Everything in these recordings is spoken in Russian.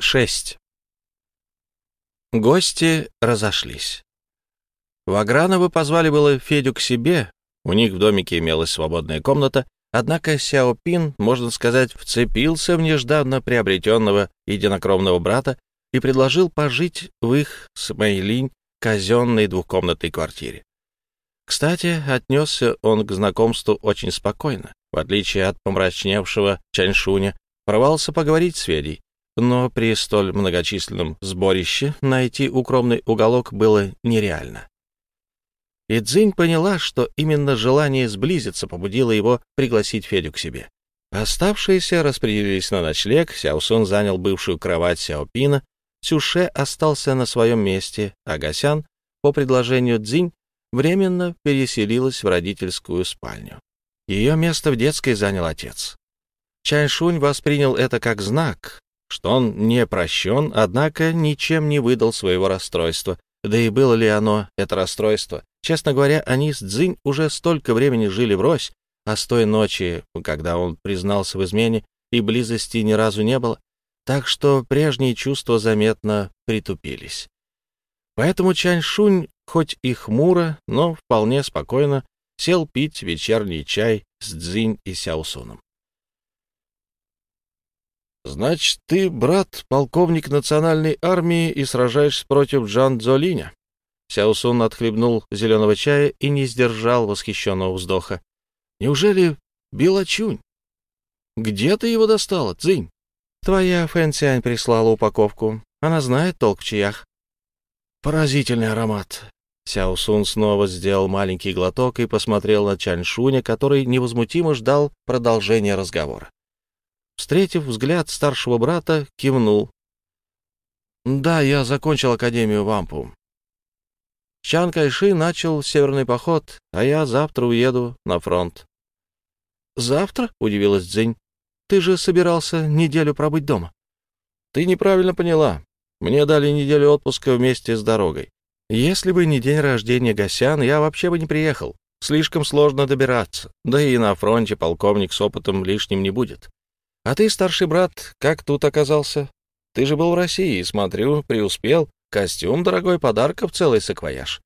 6. Гости разошлись. Ваграновы позвали было Федю к себе, у них в домике имелась свободная комната, однако Сяопин, можно сказать, вцепился в нежданно приобретенного единокровного брата и предложил пожить в их с Мэйлинь казенной двухкомнатной квартире. Кстати, отнесся он к знакомству очень спокойно, в отличие от помрачневшего Чаньшуня, порвался поговорить с Федей, но при столь многочисленном сборище найти укромный уголок было нереально. И Цзинь поняла, что именно желание сблизиться побудило его пригласить Федю к себе. Оставшиеся распределились на ночлег, Сяосун занял бывшую кровать Сяопина, Цюше остался на своем месте, а Гасян, по предложению Цзинь, временно переселилась в родительскую спальню. Ее место в детской занял отец. Чаньшунь воспринял это как знак, что он не прощен, однако ничем не выдал своего расстройства. Да и было ли оно, это расстройство? Честно говоря, они с Цзинь уже столько времени жили врозь, а с той ночи, когда он признался в измене, и близости ни разу не было, так что прежние чувства заметно притупились. Поэтому Чаньшунь, хоть и хмуро, но вполне спокойно, сел пить вечерний чай с Цзинь и Сяосуном. «Значит, ты, брат, полковник национальной армии и сражаешься против Джан Цзолиня?» Сяосун отхлебнул зеленого чая и не сдержал восхищенного вздоха. «Неужели Белочунь? Где ты его достала, Цзинь?» «Твоя Фэнсянь прислала упаковку. Она знает толк в чаях». «Поразительный аромат». Сяосун снова сделал маленький глоток и посмотрел на Чаньшуня, который невозмутимо ждал продолжения разговора встретив взгляд старшего брата, кивнул. «Да, я закончил Академию Вампу. Чан Кайши начал северный поход, а я завтра уеду на фронт». «Завтра?» — удивилась Дзинь. «Ты же собирался неделю пробыть дома». «Ты неправильно поняла. Мне дали неделю отпуска вместе с дорогой. Если бы не день рождения Гасян, я вообще бы не приехал. Слишком сложно добираться. Да и на фронте полковник с опытом лишним не будет. А ты, старший брат, как тут оказался? Ты же был в России, смотрю, преуспел. Костюм дорогой, подарков целый саквояж.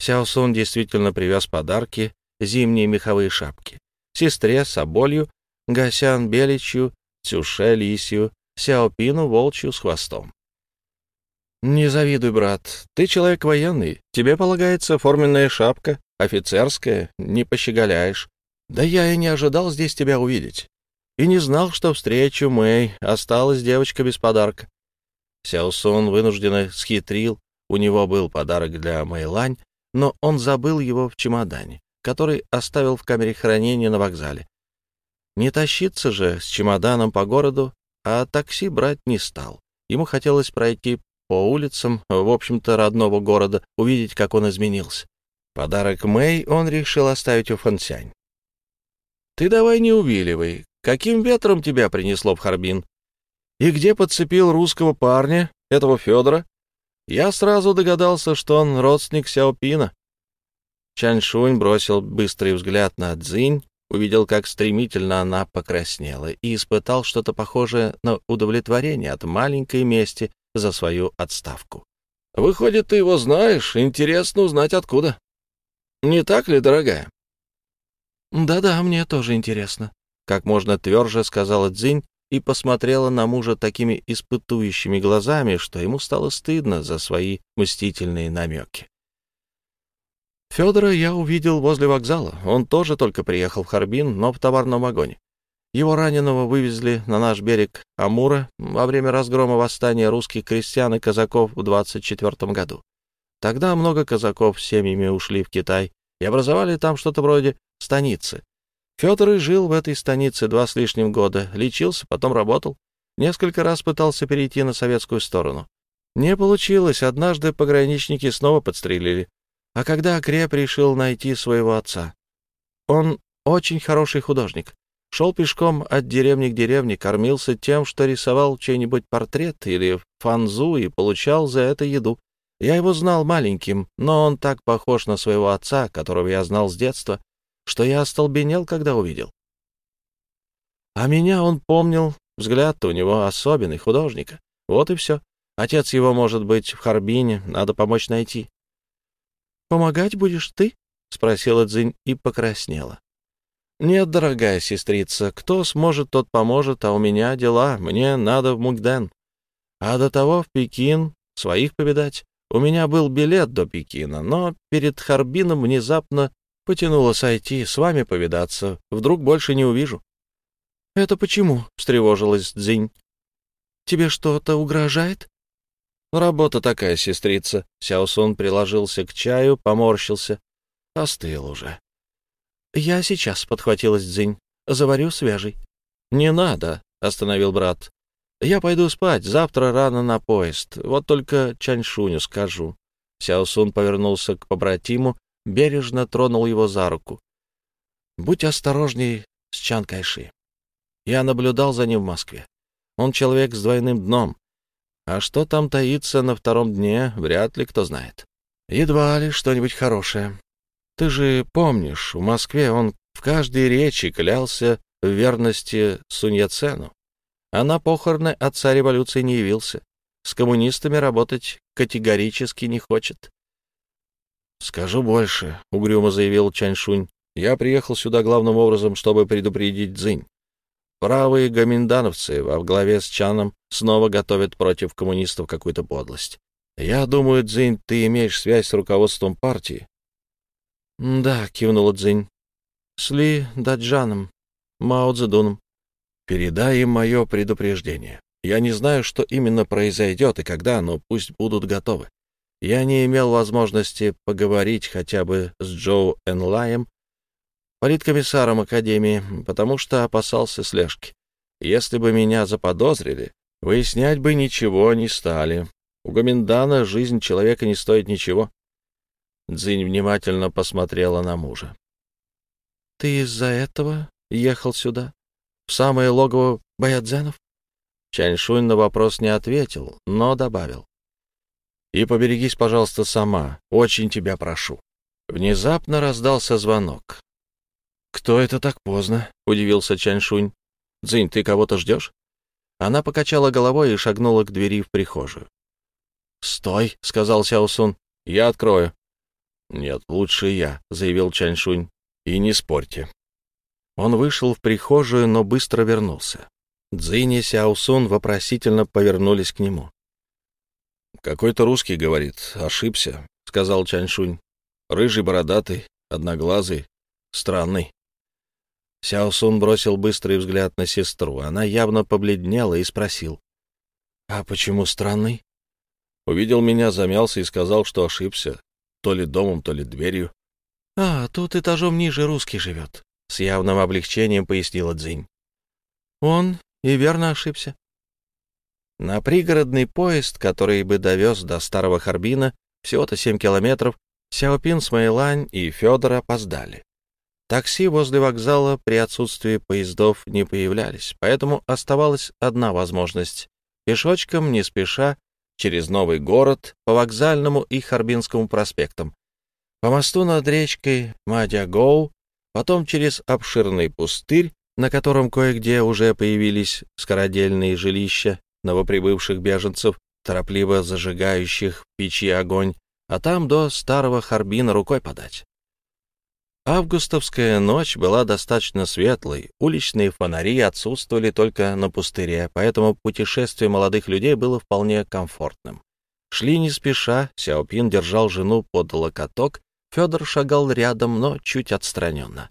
Сяосун действительно привез подарки, зимние меховые шапки. Сестре Соболью, Гасян Беличью, Цюше Лисью, Сяопину Волчью с хвостом. «Не завидуй, брат. Ты человек военный. Тебе полагается форменная шапка, офицерская, не пощеголяешь. Да я и не ожидал здесь тебя увидеть и не знал, что встречу Мэй. Осталась девочка без подарка. Сяосун вынужденно схитрил. У него был подарок для Мэйлань, но он забыл его в чемодане, который оставил в камере хранения на вокзале. Не тащиться же с чемоданом по городу, а такси брать не стал. Ему хотелось пройти по улицам, в общем-то, родного города, увидеть, как он изменился. Подарок Мэй он решил оставить у Фансянь. «Ты давай не увиливай. Каким ветром тебя принесло в Харбин? И где подцепил русского парня, этого Федора? Я сразу догадался, что он родственник Сяопина. Чаньшунь бросил быстрый взгляд на Цзинь, увидел, как стремительно она покраснела, и испытал что-то похожее на удовлетворение от маленькой мести за свою отставку. «Выходит, ты его знаешь. Интересно узнать, откуда. Не так ли, дорогая?» «Да-да, мне тоже интересно», как можно тверже сказала Дзинь и посмотрела на мужа такими испытующими глазами, что ему стало стыдно за свои мстительные намеки. Федора я увидел возле вокзала. Он тоже только приехал в Харбин, но в товарном вагоне. Его раненого вывезли на наш берег Амура во время разгрома восстания русских крестьян и казаков в 24 году. Тогда много казаков с семьями ушли в Китай и образовали там что-то вроде станицы. Федор и жил в этой станице два с лишним года, лечился, потом работал. Несколько раз пытался перейти на советскую сторону. Не получилось, однажды пограничники снова подстрелили. А когда Окреп решил найти своего отца? Он очень хороший художник. Шел пешком от деревни к деревне, кормился тем, что рисовал чей-нибудь портрет или фанзу и получал за это еду. Я его знал маленьким, но он так похож на своего отца, которого я знал с детства, что я остолбенел, когда увидел. А меня он помнил, взгляд у него особенный, художника. Вот и все. Отец его может быть в Харбине, надо помочь найти. — Помогать будешь ты? — спросила Дзинь и покраснела. — Нет, дорогая сестрица, кто сможет, тот поможет, а у меня дела, мне надо в Мугден. А до того в Пекин, своих повидать. У меня был билет до Пекина, но перед Харбином внезапно потянуло сойти, с вами повидаться. Вдруг больше не увижу. — Это почему? — встревожилась Дзинь. — Тебе что-то угрожает? — Работа такая, сестрица. Сяосон приложился к чаю, поморщился. Остыл уже. — Я сейчас, — подхватилась Дзинь. — Заварю свежий. — Не надо, — остановил брат. Я пойду спать, завтра рано на поезд. Вот только Чаньшуню скажу. Сяосун повернулся к побратиму, бережно тронул его за руку. Будь осторожней с Чан Кайши. Я наблюдал за ним в Москве. Он человек с двойным дном. А что там таится на втором дне, вряд ли кто знает. Едва ли что-нибудь хорошее. Ты же помнишь, в Москве он в каждой речи клялся в верности Суньяцену а на похороны отца революции не явился. С коммунистами работать категорически не хочет. «Скажу больше», — угрюмо заявил Чаньшунь. «Я приехал сюда главным образом, чтобы предупредить Цзинь. Правые гоминдановцы во главе с Чаном снова готовят против коммунистов какую-то подлость. Я думаю, Цзинь, ты имеешь связь с руководством партии». «Да», — кивнула Цзинь. «С Ли Даджаном, Мао Цзэдуном. Передай им мое предупреждение. Я не знаю, что именно произойдет и когда, но пусть будут готовы. Я не имел возможности поговорить хотя бы с Джоу Энлаем, политкомиссаром Академии, потому что опасался слежки. Если бы меня заподозрили, выяснять бы ничего не стали. У Гоминдана жизнь человека не стоит ничего. Дзинь внимательно посмотрела на мужа. — Ты из-за этого ехал сюда? в самое логово Баядзенов? Чаньшунь на вопрос не ответил, но добавил. «И поберегись, пожалуйста, сама. Очень тебя прошу». Внезапно раздался звонок. «Кто это так поздно?» — удивился Чаньшунь. «Дзинь, ты кого-то ждешь?» Она покачала головой и шагнула к двери в прихожую. «Стой!» — сказал Сяосун. «Я открою». «Нет, лучше я», — заявил Чаньшунь. «И не спорьте. Он вышел в прихожую, но быстро вернулся. Цзинь и Сяосун вопросительно повернулись к нему. «Какой-то русский, — говорит, — ошибся», — сказал Чаньшунь. «Рыжий, бородатый, одноглазый, странный». Сяосун бросил быстрый взгляд на сестру. Она явно побледнела и спросил. «А почему странный?» Увидел меня, замялся и сказал, что ошибся. То ли домом, то ли дверью. «А, тут этажом ниже русский живет. — с явным облегчением пояснила Дзинь. «Он и верно ошибся». На пригородный поезд, который бы довез до Старого Харбина, всего-то семь километров, Сяопин, Смейлань и Федор опоздали. Такси возле вокзала при отсутствии поездов не появлялись, поэтому оставалась одна возможность — пешочком, не спеша, через новый город, по вокзальному и Харбинскому проспектам. По мосту над речкой Мадягоу потом через обширный пустырь, на котором кое-где уже появились скородельные жилища новоприбывших беженцев, торопливо зажигающих печи огонь, а там до старого Харбина рукой подать. Августовская ночь была достаточно светлой, уличные фонари отсутствовали только на пустыре, поэтому путешествие молодых людей было вполне комфортным. Шли не спеша, Сяопин держал жену под локоток, Федор шагал рядом, но чуть отстраненно.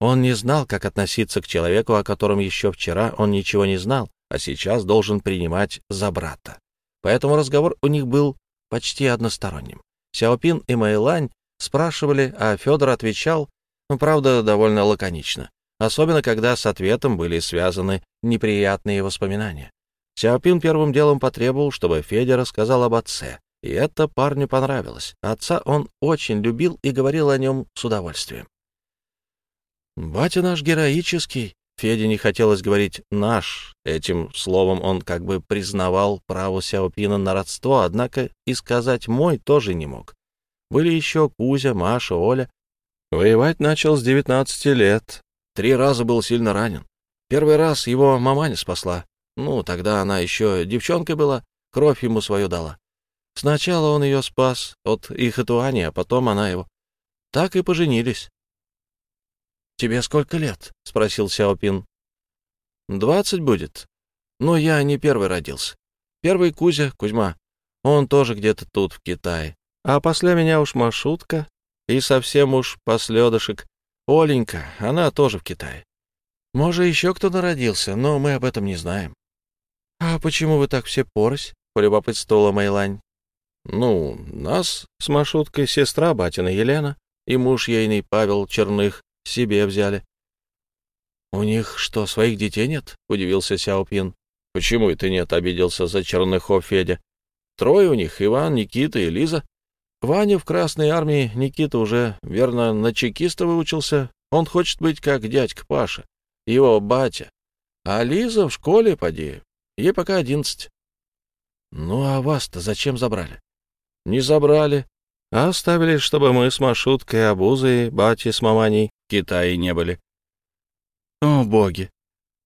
Он не знал, как относиться к человеку, о котором еще вчера он ничего не знал, а сейчас должен принимать за брата. Поэтому разговор у них был почти односторонним. Сяопин и Мэйлань спрашивали, а Федор отвечал, ну, правда, довольно лаконично, особенно когда с ответом были связаны неприятные воспоминания. Сяопин первым делом потребовал, чтобы Федя рассказал об отце, и это парню понравилось. Отца он очень любил и говорил о нем с удовольствием. «Батя наш героический», Феде не хотелось говорить «наш». Этим словом он как бы признавал право Сяопина на родство, однако и сказать «мой» тоже не мог. Были еще Кузя, Маша, Оля. Воевать начал с 19 лет. Три раза был сильно ранен. Первый раз его маманя спасла. Ну, тогда она еще девчонкой была, кровь ему свою дала. Сначала он ее спас от Ихатуани, а потом она его. Так и поженились. — Тебе сколько лет? — спросил Сяопин. — Двадцать будет. Но я не первый родился. Первый Кузя, Кузьма. Он тоже где-то тут, в Китае. А после меня уж маршрутка и совсем уж последышек. Оленька, она тоже в Китае. Может, еще кто-то родился, но мы об этом не знаем. — А почему вы так все порось? — полюбопытствовала Майлань. — Ну, нас с маршруткой сестра батина Елена и муж ейный Павел Черных себе взяли. — У них что, своих детей нет? — удивился Сяопин. — Почему это нет? — обиделся за Черныхов Федя. — Трое у них — Иван, Никита и Лиза. Ваня в Красной Армии, Никита уже, верно, на чекиста выучился. Он хочет быть как дядька Паша его батя. А Лиза в школе, поди, ей пока одиннадцать. Ну, а вас-то зачем забрали? Не забрали, а оставили, чтобы мы с Машуткой, Абузой, батей с маманей в Китае не были. О, боги!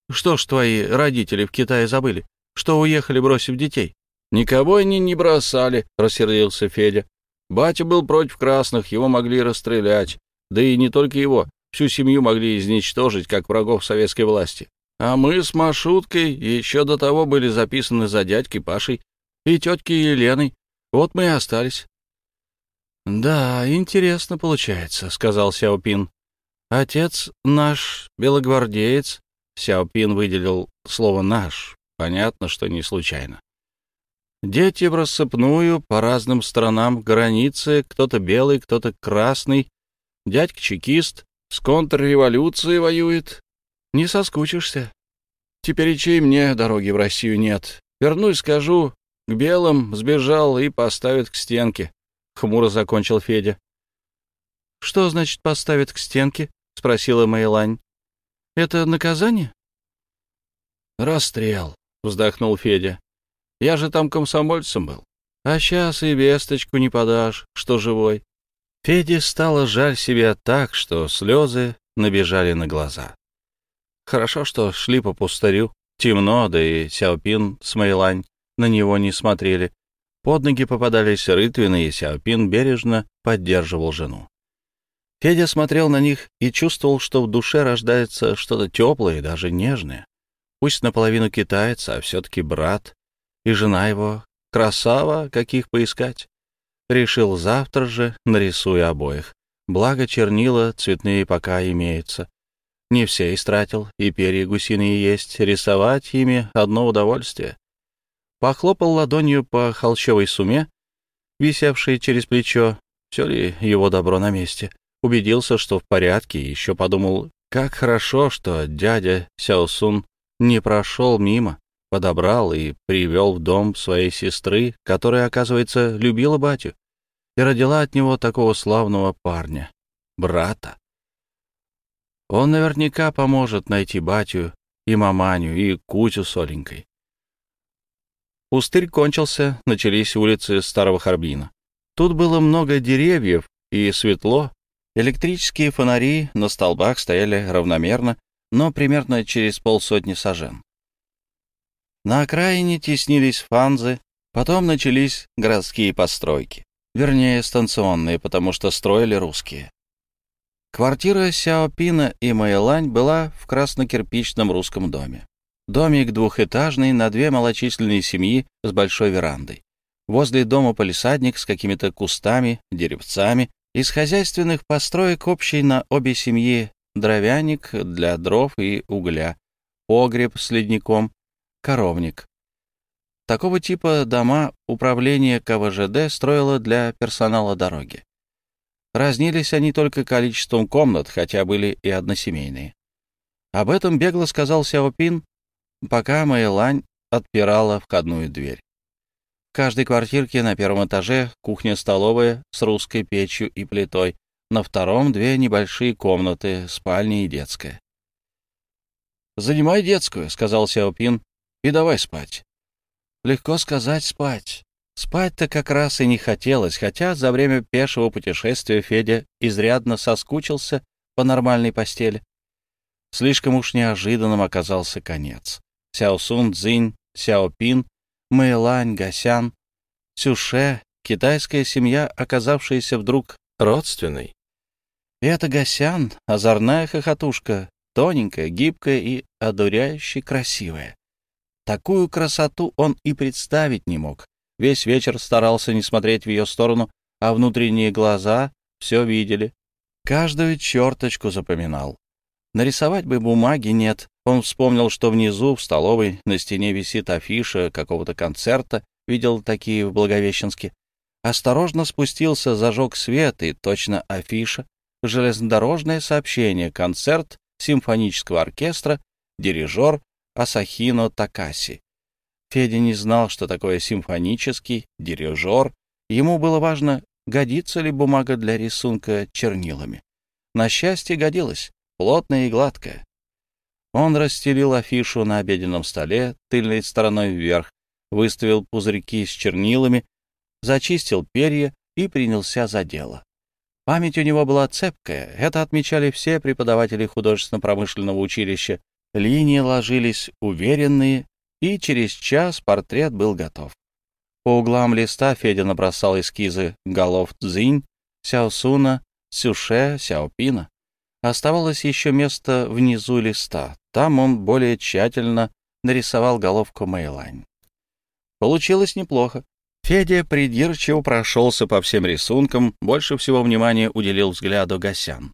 Что ж твои родители в Китае забыли? Что уехали, бросив детей? Никого они не бросали, рассердился Федя. Батя был против красных, его могли расстрелять. Да и не только его. Всю семью могли изничтожить, как врагов советской власти. А мы с Машуткой еще до того были записаны за дядькой Пашей и теткой Еленой. Вот мы и остались. — Да, интересно получается, — сказал Сяопин. — Отец наш, белогвардеец, — Сяопин выделил слово «наш», понятно, что не случайно. Дети в рассыпную по разным сторонам границы, кто-то белый, кто-то красный, дядька чекист, с контрреволюцией воюет. Не соскучишься. Теперь и мне дороги в Россию нет. Вернусь, скажу, к белым сбежал и поставит к стенке. Хмуро закончил Федя. — Что значит поставит к стенке? — спросила Мэйлань. — Это наказание? — Расстрел, — вздохнул Федя. — Я же там комсомольцем был. А сейчас и весточку не подашь, что живой. Феде стало жаль себя так, что слезы набежали на глаза. Хорошо, что шли по пустырю, темно, да и Сяопин с Мэйлань на него не смотрели. Под ноги попадались рытвины, и Сяопин бережно поддерживал жену. Федя смотрел на них и чувствовал, что в душе рождается что-то теплое и даже нежное. Пусть наполовину китаец, а все-таки брат, и жена его — красава, каких поискать. Решил завтра же, нарисую обоих. Благо чернила цветные пока имеются. Не все истратил, и перья гусиные есть, рисовать ими одно удовольствие. Похлопал ладонью по холщовой суме, висевшей через плечо, все ли его добро на месте. Убедился, что в порядке, и еще подумал, как хорошо, что дядя Сяосун не прошел мимо, подобрал и привел в дом своей сестры, которая, оказывается, любила батю и родила от него такого славного парня, брата. Он наверняка поможет найти батю и маманю, и Кузю с Оленькой. Пустырь кончился, начались улицы Старого Харбина. Тут было много деревьев и светло. Электрические фонари на столбах стояли равномерно, но примерно через полсотни сажен. На окраине теснились фанзы, потом начались городские постройки. Вернее, станционные, потому что строили русские. Квартира Сяопина и Мэйлань была в краснокирпичном русском доме. Домик двухэтажный на две малочисленные семьи с большой верандой. Возле дома полисадник с какими-то кустами, деревцами. Из хозяйственных построек общий на обе семьи дровяник для дров и угля, погреб с ледником, коровник. Такого типа дома управление КВЖД строило для персонала дороги. Разнились они только количеством комнат, хотя были и односемейные. Об этом бегло сказал Сяопин, пока Мэйлань отпирала входную дверь. В каждой квартирке на первом этаже кухня-столовая с русской печью и плитой, на втором две небольшие комнаты, спальня и детская. «Занимай детскую», — сказал Сяопин, — «и давай спать. Легко сказать спать. Спать-то как раз и не хотелось, хотя за время пешего путешествия Федя изрядно соскучился по нормальной постели. Слишком уж неожиданным оказался конец. Сяосун, Цзинь, Сяопин, Мэйлань, Гасян, Цюше, китайская семья, оказавшаяся вдруг родственной. И эта Гасян — озорная хохотушка, тоненькая, гибкая и одуряюще красивая. Такую красоту он и представить не мог. Весь вечер старался не смотреть в ее сторону, а внутренние глаза все видели. Каждую черточку запоминал. Нарисовать бы бумаги нет. Он вспомнил, что внизу, в столовой, на стене висит афиша какого-то концерта, видел такие в Благовещенске. Осторожно спустился, зажег свет, и точно афиша. Железнодорожное сообщение, концерт симфонического оркестра, дирижер Асахино Такаси. Федя не знал, что такое симфонический, дирижер. Ему было важно, годится ли бумага для рисунка чернилами. На счастье годилась, плотная и гладкая. Он расстелил афишу на обеденном столе, тыльной стороной вверх, выставил пузырьки с чернилами, зачистил перья и принялся за дело. Память у него была цепкая, это отмечали все преподаватели художественно-промышленного училища. Линии ложились уверенные, и через час портрет был готов. По углам листа Федя набросал эскизы голов Цзинь, Сяосуна, Сюше, Сяопина. Оставалось еще место внизу листа. Там он более тщательно нарисовал головку Мэйлань. Получилось неплохо. Федя придирчиво прошелся по всем рисункам, больше всего внимания уделил взгляду Гасян.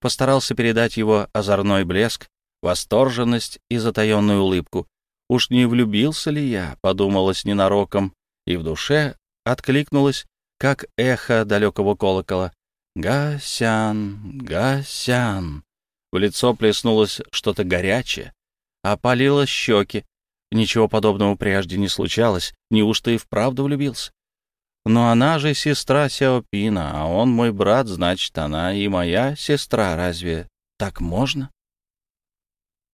Постарался передать его озорной блеск, восторженность и затаенную улыбку. «Уж не влюбился ли я?» — подумалось ненароком, и в душе откликнулось, как эхо далекого колокола. «Гасян, Гасян!» В лицо плеснулось что-то горячее, опалило щеки, Ничего подобного прежде не случалось. Неужто и вправду влюбился? Но она же сестра Сяопина, а он мой брат, значит, она и моя сестра. Разве так можно?